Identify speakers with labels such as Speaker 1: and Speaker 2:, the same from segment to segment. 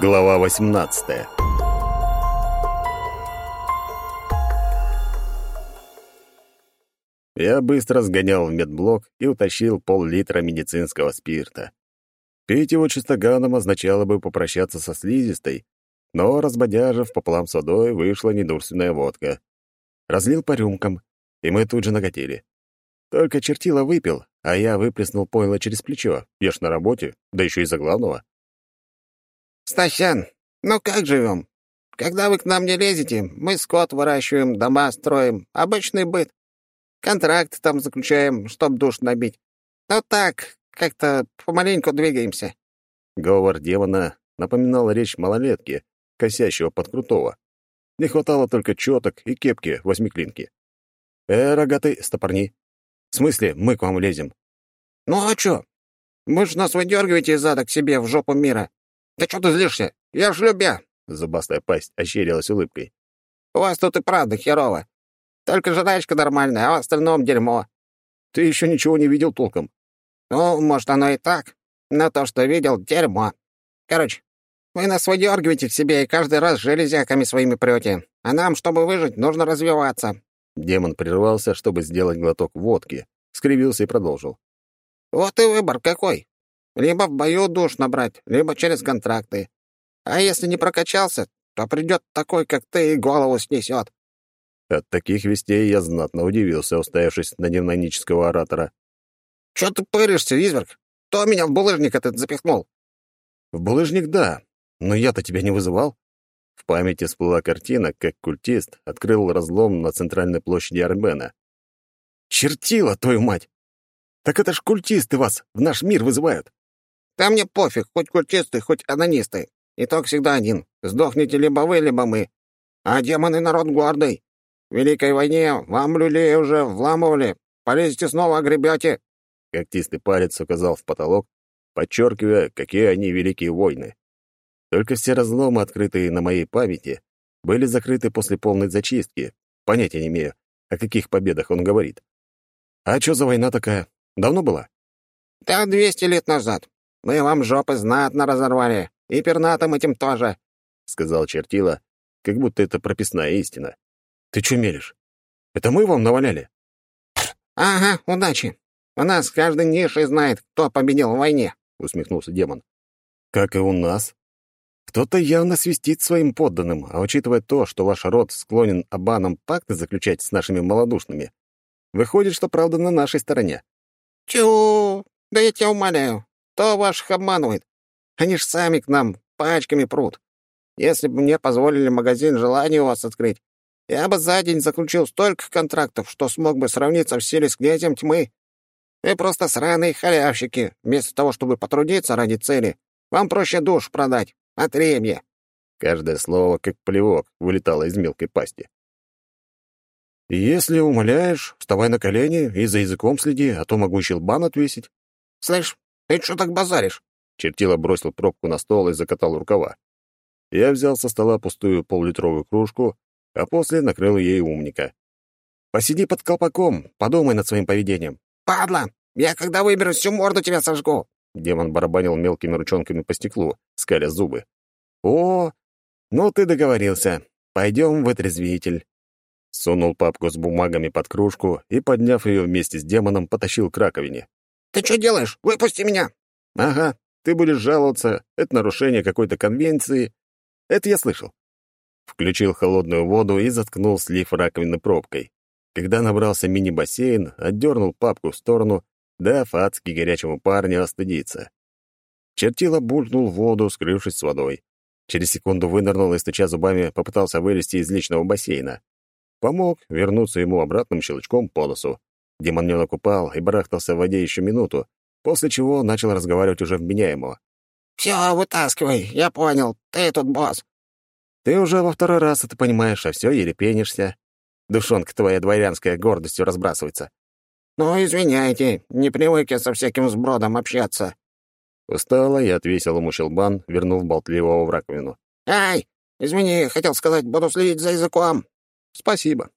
Speaker 1: Глава 18 Я быстро сгонял в медблок и утащил пол-литра медицинского спирта. Пить его чистоганом означало бы попрощаться со слизистой, но, разбодяжив пополам с водой, вышла недурственная водка. Разлил по рюмкам, и мы тут же накатили. Только чертила выпил, а я выплеснул пойло через плечо. Я ж на работе, да еще и за главного.
Speaker 2: «Стасян, ну как живем? Когда вы к нам не лезете, мы скот выращиваем, дома строим, обычный быт. Контракт там заключаем, чтоб душ набить. Ну так, как-то помаленьку двигаемся».
Speaker 1: Говор демона напоминал речь малолетки, косящего под крутого. Не хватало только четок и кепки восьмиклинки. «Э, рогатый, стопорни. В смысле, мы к вам лезем?»
Speaker 2: «Ну а чё? Вы ж нас выдергиваете из ада к себе в жопу мира. Да чё ты злишься? Я ж любя!»
Speaker 1: Зубастая пасть ощерилась улыбкой.
Speaker 2: «У вас тут и правда херово. Только жрачка нормальная, а в остальном дерьмо».
Speaker 1: «Ты еще ничего не видел толком?»
Speaker 2: «Ну, может, оно и так. Но то, что видел, — дерьмо. Короче, вы нас выдергиваете к себе и каждый раз железяками своими прете. А нам, чтобы выжить, нужно развиваться».
Speaker 1: Демон прервался, чтобы сделать глоток водки, скривился и продолжил.
Speaker 2: «Вот и выбор какой. Либо в бою душ набрать, либо через контракты. А если не прокачался, то придет такой, как ты, и голову снесет».
Speaker 1: От таких вестей я знатно удивился, уставившись на демонического оратора.
Speaker 2: «Чё ты пыришься, изверг? Кто меня в булыжник этот запихнул?»
Speaker 1: «В булыжник — да, но я-то тебя не вызывал». В памяти всплыла картина, как культист открыл разлом на центральной площади Арбена. «Чертила, твою мать! Так это ж культисты вас в наш мир вызывают!»
Speaker 2: «Да мне пофиг, хоть культисты, хоть анонисты. Итог всегда один. Сдохнете либо вы, либо мы. А демоны народ гордый. В Великой войне вам люлей уже вламывали. Полезете снова, огребете».
Speaker 1: Когтистый палец указал в потолок, подчеркивая, какие они великие войны. Только все разломы, открытые на моей памяти, были закрыты после полной зачистки. Понятия не имею, о каких победах он говорит. А что за война такая? Давно была?
Speaker 2: Да, двести лет назад. Мы вам жопы знатно разорвали. И пернатым этим тоже, — сказал
Speaker 1: чертила, как будто это прописная истина. Ты что мелешь? Это мы вам наваляли?
Speaker 2: Ага, удачи. У нас каждый нишей знает, кто победил в войне, — усмехнулся демон.
Speaker 1: Как и у нас, кто-то явно свистит своим подданным, а учитывая то, что ваш род склонен обанам пакты заключать с нашими малодушными, выходит, что правда на нашей стороне.
Speaker 2: Чу, да я тебя умоляю, кто ваших обманывает? Они ж сами к нам пачками прут. Если бы мне позволили магазин желаний у вас открыть, я бы за день заключил столько контрактов, что смог бы сравниться в силе с князем тьмы. Вы просто сраные халявщики. Вместо того, чтобы потрудиться ради цели, вам проще душ продать. Отребье!»
Speaker 1: Каждое слово, как плевок, вылетало из мелкой пасти. «Если умоляешь, вставай на колени и за языком следи, а то могу щелбан отвесить».
Speaker 2: «Слышь, ты что так базаришь?»
Speaker 1: Чертила бросил пробку на стол и закатал рукава. Я взял со стола пустую поллитровую кружку, а после накрыл ей умника. «Посиди под колпаком, подумай над своим поведением».
Speaker 2: «Падла! Я когда выберусь, всю морду тебя сожгу!»
Speaker 1: Демон барабанил мелкими ручонками по стеклу, скаля зубы. «О, ну ты договорился. Пойдем в отрезвитель». Сунул папку с бумагами под кружку и, подняв ее вместе с демоном, потащил к раковине.
Speaker 2: «Ты что делаешь? Выпусти меня!»
Speaker 1: «Ага, ты будешь жаловаться. Это нарушение какой-то конвенции. Это я слышал». Включил холодную воду и заткнул слив раковины пробкой. Когда набрался мини-бассейн, отдернул папку в сторону дав адски горячему парню остудиться. Чертила булькнул воду, скрывшись с водой. Через секунду вынырнул и, стуча зубами, попытался вылезти из личного бассейна. Помог вернуться ему обратным щелчком по носу. Демонёнок упал и барахтался в воде еще минуту, после чего начал разговаривать уже вменяемо.
Speaker 2: «Все, вытаскивай, я понял, ты тут босс».
Speaker 1: «Ты уже во второй раз это понимаешь, а все еле пенишься. Душонка твоя дворянская гордостью разбрасывается.
Speaker 2: «Ну, извиняйте, не привык я со всяким сбродом общаться».
Speaker 1: Устала и отвесил ему щелбан, вернув болтливого в раковину.
Speaker 2: «Ай, извини, хотел сказать, буду следить за языком».
Speaker 1: «Спасибо.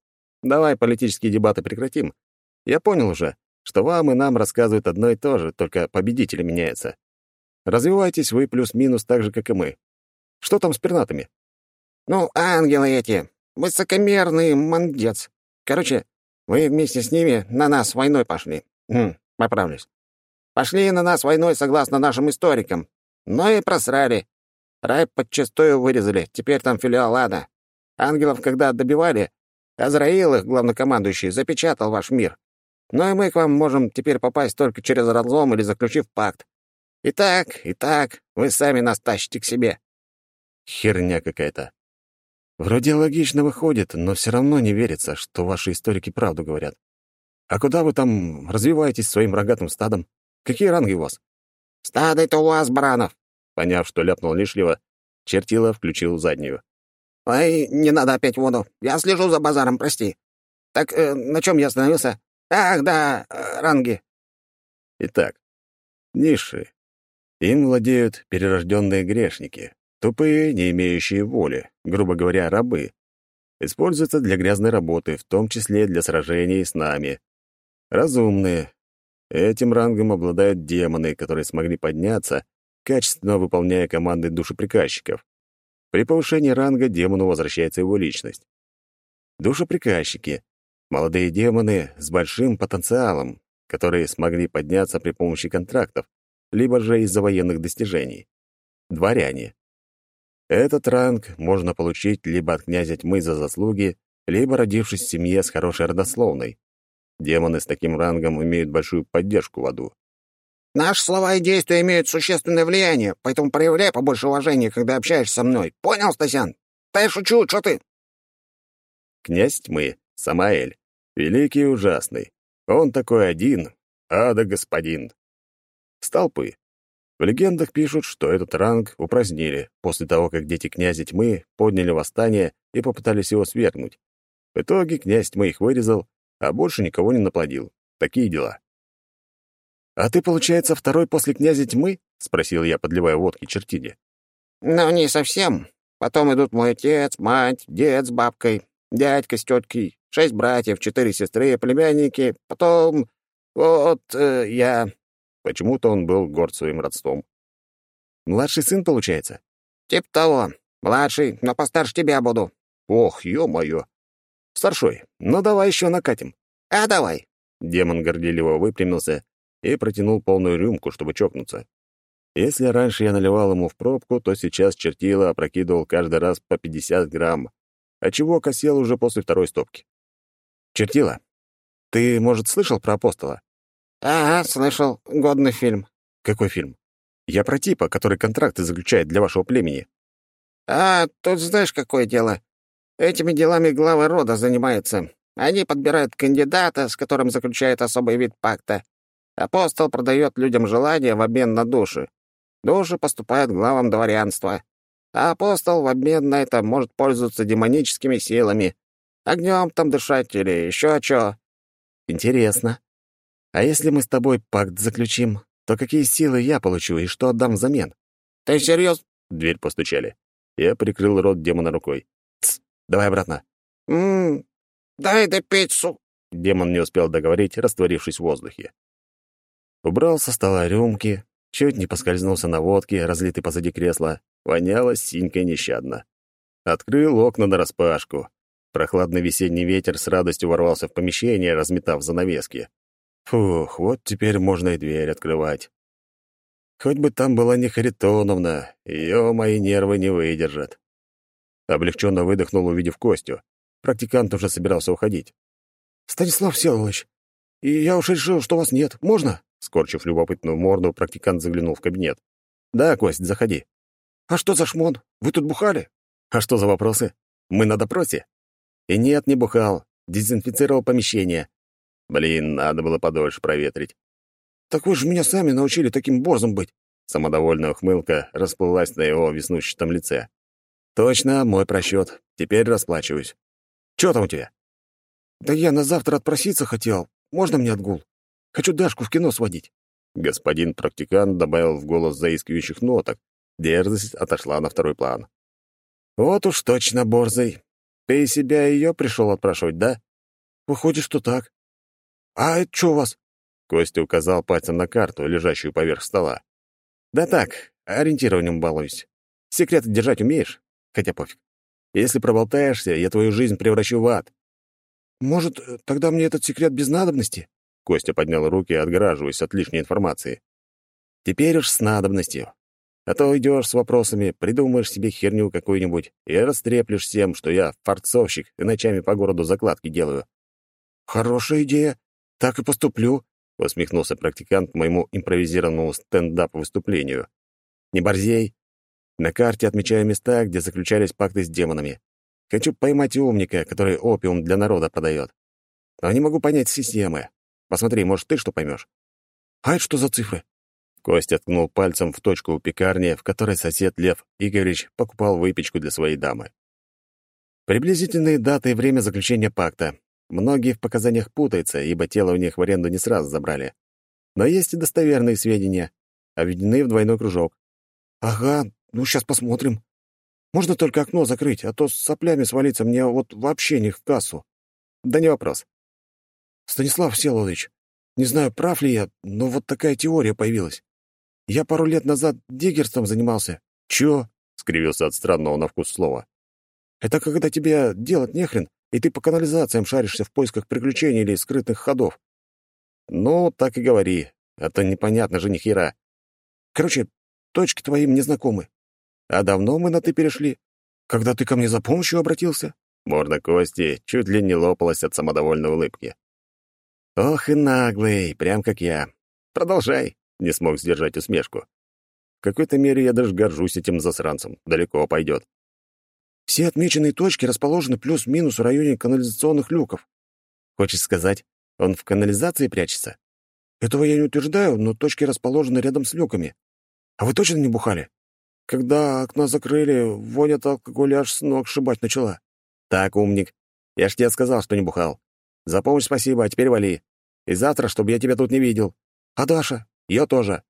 Speaker 1: Давай политические дебаты прекратим. Я понял уже, что вам и нам рассказывают одно и то же, только победители меняются. Развивайтесь вы плюс-минус так же, как и мы. Что там с пернатыми?»
Speaker 2: «Ну, ангелы эти. Высокомерный мандец. Короче, вы вместе с ними на нас войной пошли. Хм, поправлюсь. Пошли на нас войной согласно нашим историкам. Но и просрали. Рай подчастую вырезали. Теперь там филиал ада. Ангелов, когда добивали, Азраил, их главнокомандующий, запечатал ваш мир. Но и мы к вам можем теперь попасть только через разлом или заключив пакт. И так, и так, вы сами нас тащите к себе».
Speaker 1: Херня какая-то. Вроде логично выходит, но все равно не верится, что ваши историки правду говорят. А куда вы там развиваетесь своим рогатым стадом? Какие ранги у вас?
Speaker 2: «Стадо это у вас, баранов!»
Speaker 1: Поняв, что ляпнул лишнего, чертила включил заднюю.
Speaker 2: «Ой, не надо опять воду. Я слежу за базаром, прости. Так э, на чем я остановился? Ах, да, э, ранги».
Speaker 1: Итак, низшие. Им владеют перерожденные грешники, тупые, не имеющие воли, грубо говоря, рабы. Используются для грязной работы, в том числе для сражений с нами. Разумные. Этим рангом обладают демоны, которые смогли подняться, качественно выполняя команды душеприказчиков. При повышении ранга демону возвращается его личность. Душеприказчики — молодые демоны с большим потенциалом, которые смогли подняться при помощи контрактов, либо же из-за военных достижений. Дворяне. Этот ранг можно получить либо от князя тьмы за заслуги, либо родившись в семье с хорошей родословной. Демоны с таким рангом имеют большую поддержку в аду.
Speaker 2: Наши слова и действия имеют существенное влияние, поэтому проявляй побольше уважения, когда общаешься со мной. Понял, Стасян? Да я шучу, что ты?»
Speaker 1: Князь тьмы, Самаэль, великий ужасный. Он такой один, ада господин. Столпы. В легендах пишут, что этот ранг упразднили после того, как дети князя тьмы подняли восстание и попытались его свергнуть. В итоге князь тьмы их вырезал, а больше никого не наплодил. Такие дела. «А ты, получается, второй после князя тьмы?» — спросил я, подливая водки чертине.
Speaker 2: «Ну, не совсем. Потом идут мой отец, мать, дед с бабкой, дядька с теткой, шесть братьев, четыре сестры, племянники. Потом... вот э, я...»
Speaker 1: Почему-то он был горд своим родством. «Младший сын, получается?»
Speaker 2: «Тип того. Младший, но постарше тебя буду».
Speaker 1: «Ох, ё-моё!» «Старшой, ну давай еще накатим».
Speaker 2: «А давай».
Speaker 1: Демон горделиво выпрямился и протянул полную рюмку, чтобы чокнуться. Если раньше я наливал ему в пробку, то сейчас чертила опрокидывал каждый раз по 50 грамм, отчего косел уже после второй стопки. «Чертила, ты, может, слышал про апостола?»
Speaker 2: «Ага, слышал. Годный фильм».
Speaker 1: «Какой фильм?» «Я про типа, который контракты заключает для вашего племени».
Speaker 2: «А, тут знаешь, какое дело. Этими делами главы рода занимаются. Они подбирают кандидата, с которым заключают особый вид пакта. Апостол продает людям желание в обмен на души. Души поступают главам дворянства. А апостол в обмен на это может пользоваться демоническими силами. Огнем там дышать или еще чё.
Speaker 1: Интересно. А если мы с тобой пакт заключим, то какие силы я получу и что отдам взамен?
Speaker 2: Ты серьезно?
Speaker 1: дверь постучали. Я прикрыл рот демона рукой. Тс, давай обратно.
Speaker 2: Ммм, дай допить су...
Speaker 1: Демон не успел договорить, растворившись в воздухе. Убрал со стола рюмки, чуть не поскользнулся на водке, разлитой позади кресла. Воняло синькой нещадно. Открыл окна нараспашку. Прохладный весенний ветер с радостью ворвался в помещение, разметав занавески. Фух, вот теперь можно и дверь открывать. Хоть бы там была не Харитоновна, ее мои нервы не выдержат. Облегченно выдохнул, увидев Костю. Практикант уже собирался уходить. «Станислав Всеволодович, и я уж решил, что вас нет. Можно?» Скорчив любопытную морду, практикант заглянул в кабинет. «Да, Кость, заходи». «А что за шмон? Вы тут бухали?» «А что за вопросы? Мы на допросе?» «И нет, не бухал. Дезинфицировал помещение. Блин, надо было подольше проветрить». «Так вы же меня сами научили таким борзом быть». Самодовольная ухмылка расплылась на его веснущатом лице. «Точно, мой просчет. Теперь расплачиваюсь. Чё там у тебя?» «Да я на завтра отпроситься хотел. Можно мне отгул?» Хочу Дашку в кино сводить». Господин практикант добавил в голос заискивающих ноток. Дерзость отошла на второй план. «Вот уж точно, Борзый. Ты себя ее пришел отпрашивать, да?» «Выходит, что так». «А это что у вас?» Костя указал пальцем на карту, лежащую поверх стола. «Да так, ориентированием балуюсь. Секреты держать умеешь? Хотя пофиг. Если проболтаешься, я твою жизнь превращу в ад.
Speaker 2: Может, тогда мне этот секрет без надобности?
Speaker 1: Костя поднял руки, отгораживаясь от лишней информации. Теперь уж с надобностью. А то идешь с вопросами, придумаешь себе херню какую-нибудь и растреплешь всем, что я форцовщик и ночами по городу закладки делаю.
Speaker 2: Хорошая идея. Так и поступлю,
Speaker 1: усмехнулся практикант к моему импровизированному стендап-выступлению. Не борзей. На карте отмечаю места, где заключались пакты с демонами. Хочу поймать умника, который опиум для народа продает. Но не могу понять системы. Посмотри, может, ты что поймешь.
Speaker 2: А это что за цифры?
Speaker 1: Костя ткнул пальцем в точку у пекарни, в которой сосед Лев Игоревич покупал выпечку для своей дамы. Приблизительные даты и время заключения пакта. Многие в показаниях путаются, ибо тело у них в аренду не сразу забрали. Но есть и достоверные сведения, обведены в двойной кружок.
Speaker 2: «Ага, ну сейчас посмотрим. Можно только окно закрыть, а то с соплями свалиться мне вот вообще не в кассу».
Speaker 1: «Да не вопрос».
Speaker 2: «Станислав Всеволодович, не знаю, прав ли я, но вот такая теория появилась. Я пару лет назад диггерством занимался.
Speaker 1: Чё? скривился от странного на вкус слова.
Speaker 2: Это когда тебе делать нехрен, и ты по канализациям шаришься в поисках приключений или скрытых ходов.
Speaker 1: Ну, так и говори, а то непонятно же ни хера.
Speaker 2: Короче, точки твои мне знакомы.
Speaker 1: А давно мы на «ты» перешли?
Speaker 2: Когда ты ко мне за помощью обратился?
Speaker 1: Морда Кости чуть ли не лопалась от самодовольной улыбки. Ох и наглый, прям как я. Продолжай не смог сдержать усмешку. В какой-то мере я даже горжусь этим засранцем. Далеко пойдет.
Speaker 2: Все отмеченные точки расположены плюс-минус в районе канализационных люков.
Speaker 1: Хочешь сказать, он в канализации прячется?
Speaker 2: Этого я не утверждаю, но точки расположены рядом с люками. А вы точно не бухали? Когда окна закрыли, вонь от алкоголя аж с ног шибать начала.
Speaker 1: Так, умник. Я ж тебе сказал, что не бухал. За помощь спасибо, а теперь вали. И завтра, чтобы я тебя тут не видел.
Speaker 2: А Даша?
Speaker 1: Ее тоже.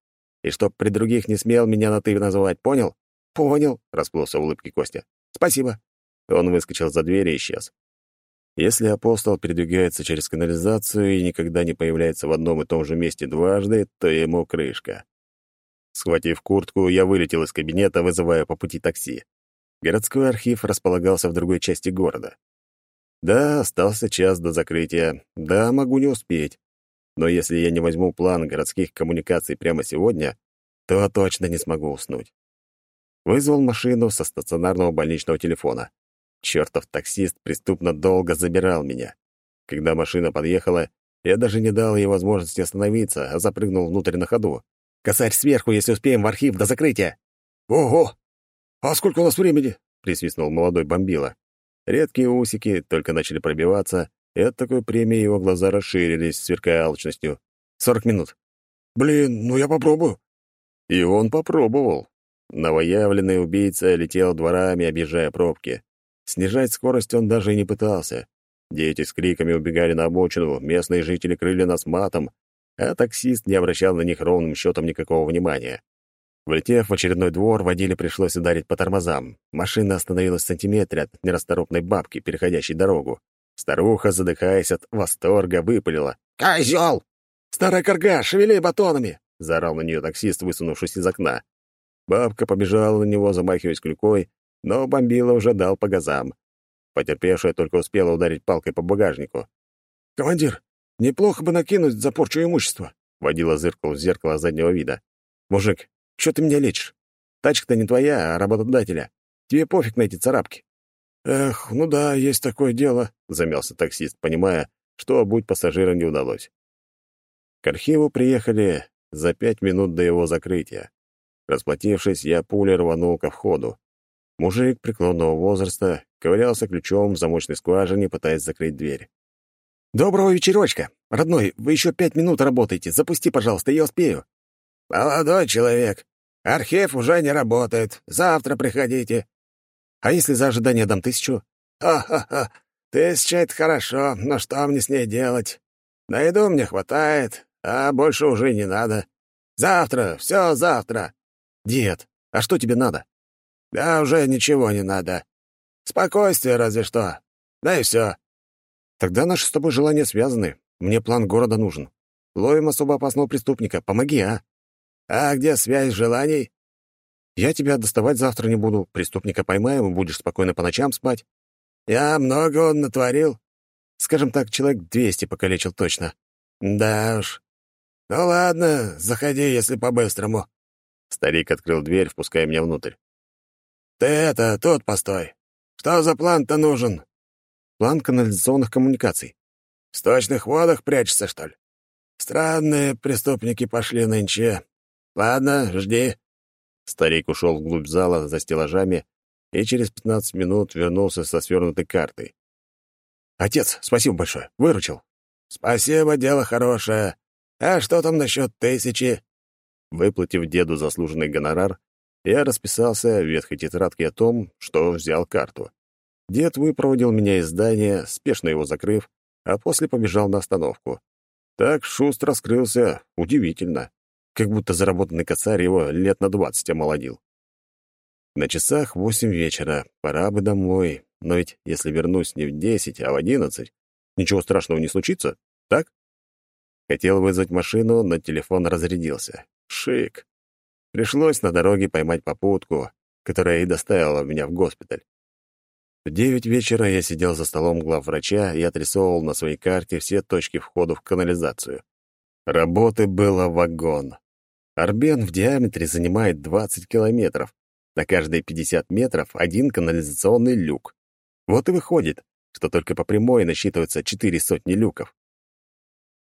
Speaker 1: И чтоб при других не смел меня на «ты» называть, понял?
Speaker 2: Понял,
Speaker 1: расплылся в улыбке Костя.
Speaker 2: Спасибо.
Speaker 1: Он выскочил за дверь и исчез. Если апостол передвигается через канализацию и никогда не появляется в одном и том же месте дважды, то ему крышка. Схватив куртку, я вылетел из кабинета, вызывая по пути такси. Городской архив располагался в другой части города. Да, остался час до закрытия. Да, могу не успеть. Но если я не возьму план городских коммуникаций прямо сегодня, то точно не смогу уснуть. Вызвал машину со стационарного больничного телефона. Чёртов таксист преступно долго забирал меня. Когда машина подъехала, я даже не дал ей возможности остановиться, а запрыгнул внутрь на ходу. «Косарь сверху, если успеем в архив до закрытия!»
Speaker 2: «Ого! А сколько у нас времени?»
Speaker 1: — присвистнул молодой бомбила. Редкие усики только начали пробиваться, и от такой премии его глаза расширились, сверкая алчностью. «Сорок минут».
Speaker 2: «Блин, ну я попробую».
Speaker 1: И он попробовал. Новоявленный убийца летел дворами, объезжая пробки. Снижать скорость он даже и не пытался. Дети с криками убегали на обочину, местные жители крыли нас матом, а таксист не обращал на них ровным счетом никакого внимания. Влетев в очередной двор, водиле пришлось ударить по тормозам. Машина остановилась в сантиметре от нерасторопной бабки, переходящей дорогу. Старуха, задыхаясь от восторга, выпалила.
Speaker 2: «Козёл! Старая корга, шевели батонами!»
Speaker 1: — заорал на нее таксист, высунувшись из окна. Бабка побежала на него, замахиваясь клюкой, но бомбила уже дал по газам. Потерпевшая только успела ударить палкой по багажнику.
Speaker 2: «Командир, неплохо бы накинуть за порчу имущества», —
Speaker 1: водила зыркал в зеркало заднего вида. «Мужик, что ты меня лечишь? Тачка-то не твоя, а работодателя. Тебе пофиг на эти царапки».
Speaker 2: «Эх, ну да, есть такое дело», —
Speaker 1: замялся таксист, понимая, что обуть пассажира не удалось. К архиву приехали за пять минут до его закрытия. Расплатившись, я пулей рванул ко входу. Мужик преклонного возраста ковырялся ключом в замочной скважине, пытаясь закрыть дверь.
Speaker 2: «Доброго вечерочка! Родной, вы еще пять минут работаете. Запусти, пожалуйста, я успею».
Speaker 3: «Молодой человек, архив уже не работает. Завтра приходите.
Speaker 2: А если за ожидание дам тысячу?
Speaker 3: Ха-ха-ха. Тысяча — это хорошо, но что мне с ней делать? На еду мне хватает, а больше уже не надо. Завтра, все завтра.
Speaker 2: Дед, а что тебе надо?
Speaker 3: Да уже ничего не надо. Спокойствие разве что. Да и все.
Speaker 2: Тогда наши с тобой желания связаны. Мне план города нужен. Ловим особо опасного преступника. Помоги, а?
Speaker 3: А где связь желаний?
Speaker 1: Я тебя доставать завтра не буду, преступника поймаем и будешь спокойно по ночам спать.
Speaker 3: Я много он натворил.
Speaker 1: Скажем так, человек двести покалечил точно.
Speaker 3: Да уж. Ну ладно, заходи, если по-быстрому.
Speaker 1: Старик открыл дверь, впуская меня внутрь.
Speaker 3: Ты это, тут постой. Что за план-то нужен?
Speaker 1: План канализационных коммуникаций.
Speaker 3: В сточных водах прячется, что ли? Странные преступники пошли нынче. Ладно, жди.
Speaker 1: Старик ушел вглубь зала за стеллажами и через пятнадцать минут вернулся со свернутой картой. «Отец, спасибо большое. Выручил».
Speaker 3: «Спасибо, дело хорошее. А что там насчет тысячи?»
Speaker 1: Выплатив деду заслуженный гонорар, я расписался в ветхой тетрадке о том, что взял карту. Дед выпроводил меня из здания, спешно его закрыв, а после побежал на остановку. Так шустро скрылся, удивительно. Как будто заработанный косарь его лет на двадцать омолодил. На часах восемь вечера, пора бы домой, но ведь если вернусь не в десять, а в одиннадцать, ничего страшного не случится, так? Хотел вызвать машину, но телефон разрядился. Шик. Пришлось на дороге поймать попутку, которая и доставила меня в госпиталь. В девять вечера я сидел за столом главврача и отрисовывал на своей карте все точки входа в канализацию. Работы было вагон. Арбен в диаметре занимает 20 километров. На каждые 50 метров один канализационный люк. Вот и выходит, что только по прямой насчитывается четыре сотни люков.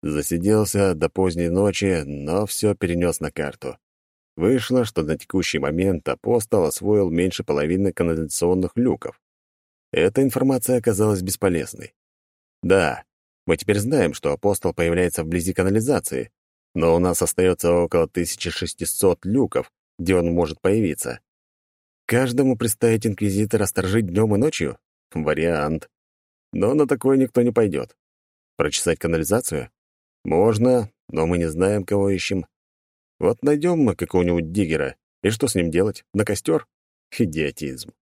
Speaker 1: Засиделся до поздней ночи, но все перенес на карту. Вышло, что на текущий момент апостол освоил меньше половины канализационных люков. Эта информация оказалась бесполезной. Да, мы теперь знаем, что апостол появляется вблизи канализации, но у нас остается около 1600 люков, где он может появиться. Каждому представить инквизитора сторожить днем и ночью? Вариант. Но на такое никто не пойдет. Прочесать канализацию? Можно, но мы не знаем, кого ищем. Вот найдем мы какого-нибудь диггера, и что с ним делать? На костер? Идиотизм.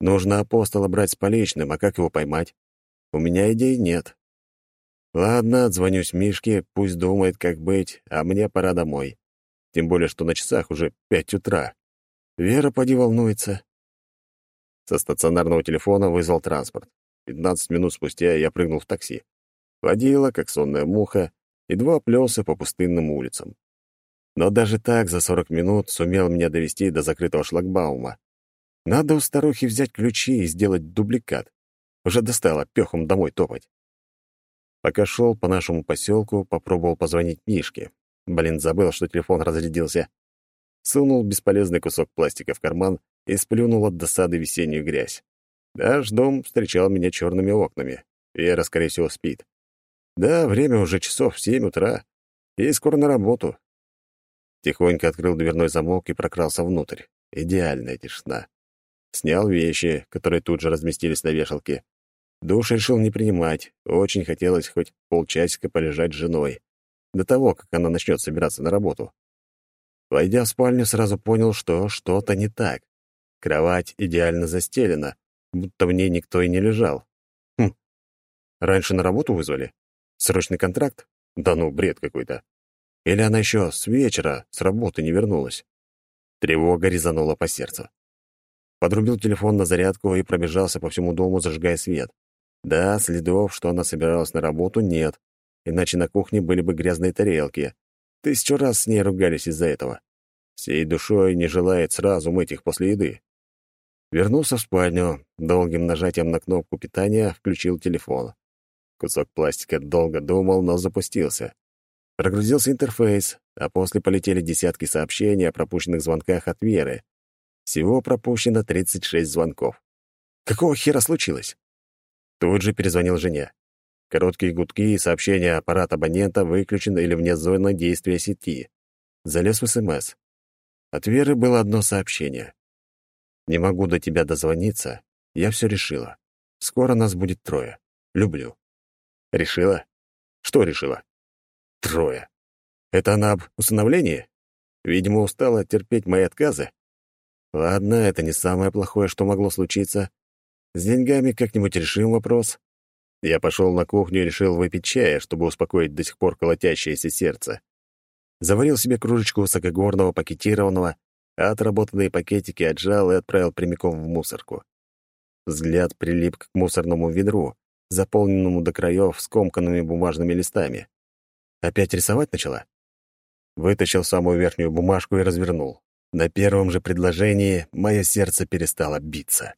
Speaker 1: Нужно апостола брать с поличным, а как его поймать? У меня идей нет. Ладно, отзвонюсь Мишке, пусть думает, как быть, а мне пора домой. Тем более, что на часах уже пять утра. Вера поди волнуется. Со стационарного телефона вызвал транспорт. Пятнадцать минут спустя я прыгнул в такси. Водила, как сонная муха, едва плелся по пустынным улицам. Но даже так за сорок минут сумел меня довести до закрытого шлагбаума. Надо у старухи взять ключи и сделать дубликат. Уже достало пёхом домой топать. Пока шел по нашему поселку, попробовал позвонить Мишке. Блин, забыл, что телефон разрядился. Сунул бесполезный кусок пластика в карман и сплюнул от досады весеннюю грязь. Наш дом встречал меня черными окнами. Вера, скорее всего, спит. Да, время уже часов семь утра. И скоро на работу. Тихонько открыл дверной замок и прокрался внутрь. Идеальная тишина. Снял вещи, которые тут же разместились на вешалке. Душ решил не принимать. Очень хотелось хоть полчасика полежать с женой. До того, как она начнет собираться на работу. Войдя в спальню, сразу понял, что что-то не так. Кровать идеально застелена, будто в ней никто и не лежал. Хм. Раньше на работу вызвали? Срочный контракт? Да ну, бред какой-то. Или она еще с вечера с работы не вернулась? Тревога резанула по сердцу. Подрубил телефон на зарядку и пробежался по всему дому, зажигая свет. Да, следов, что она собиралась на работу, нет. Иначе на кухне были бы грязные тарелки. Тысячу раз с ней ругались из-за этого. Всей душой не желает сразу мыть их после еды. Вернулся в спальню, долгим нажатием на кнопку питания включил телефон. Кусок пластика долго думал, но запустился. Прогрузился интерфейс, а после полетели десятки сообщений о пропущенных звонках от Веры. Всего пропущено 36 звонков. Какого хера случилось? Тут же перезвонил жене. Короткие гудки и сообщения аппарат абонента выключен или вне зоны действия сети. Залез в СМС. От Веры было одно сообщение. «Не могу до тебя дозвониться. Я все решила. Скоро нас будет трое. Люблю». «Решила? Что решила?» «Трое. Это она об усыновлении? Видимо, устала терпеть мои отказы. Ладно, это не самое плохое, что могло случиться. С деньгами как-нибудь решим вопрос. Я пошел на кухню и решил выпить чая, чтобы успокоить до сих пор колотящееся сердце. Заварил себе кружечку высокогорного пакетированного, а отработанные пакетики отжал и отправил прямиком в мусорку. Взгляд прилип к мусорному ведру, заполненному до краев скомканными бумажными листами. Опять рисовать начала? Вытащил самую верхнюю бумажку и развернул. На первом же предложении мое сердце перестало биться.